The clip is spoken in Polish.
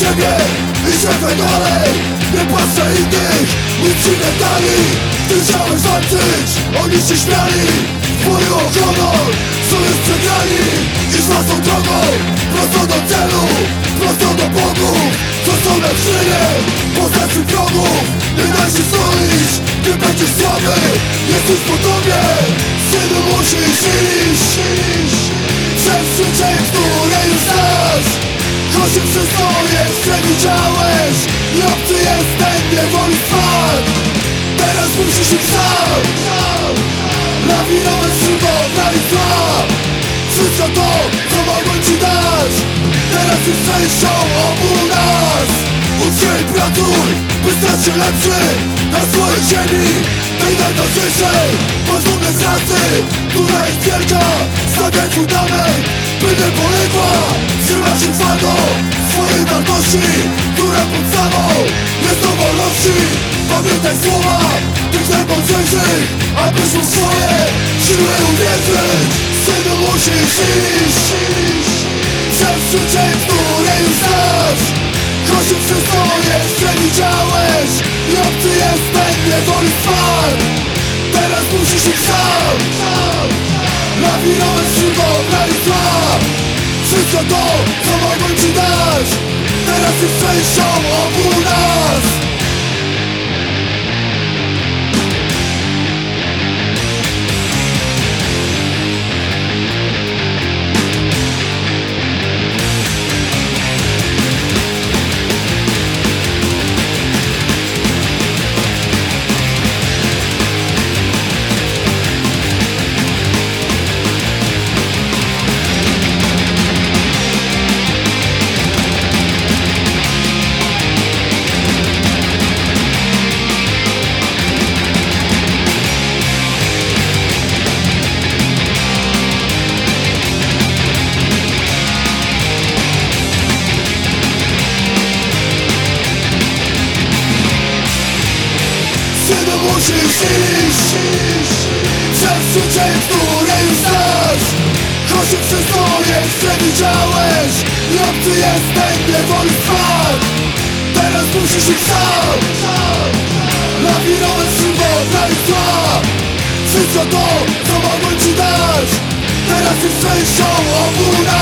siebie i szedłem dalej. Nie patrzę innych, nic ci nie dali. Ty chciałeś walczyć, oni się śmiali. Twój honor, co jest przegrani Idź własną drogą, prosto do celu Prosto do bogów, co są na szynie Poznaczy wrogów, nie daj się stoić Ty będziesz słaby, jesteś po tobie Synu musisz iść musisz ich sam Lawinować szybą i zła. Wszystko to, co mogłem ci dać. Teraz jest częścią obu nas. Ucz się i pracuj, by stać się lepszy. Na swojej ziemi, tej najważniejszej. Pozwólmy z rasy, która jest wielka. Stawiaj fundament, by nie poległa. Trzymaj się twardo swojej wartości do wolności Pamiętaj słowa tych najmocniejszych Abyś mógł swoje siły uwierzyć. Synu musisz iść Przez życie, które już znasz. Choć wszystko jeszcze widziałeś I obcy jest ten niewoli trwać Teraz musisz ich sam. Szybą na ich zła Wszystko to, co mogłem ci dać. Teraz jest częścią obu musisz iść Przez życie, które już znasz Choć wszystko jeszcze widziałeś I obcy jest ten niewoli trwać Teraz musisz ich sam Lawinować szybą na ich zła Wszystko to, co mogłem ci dać. Teraz jest częścią obu nas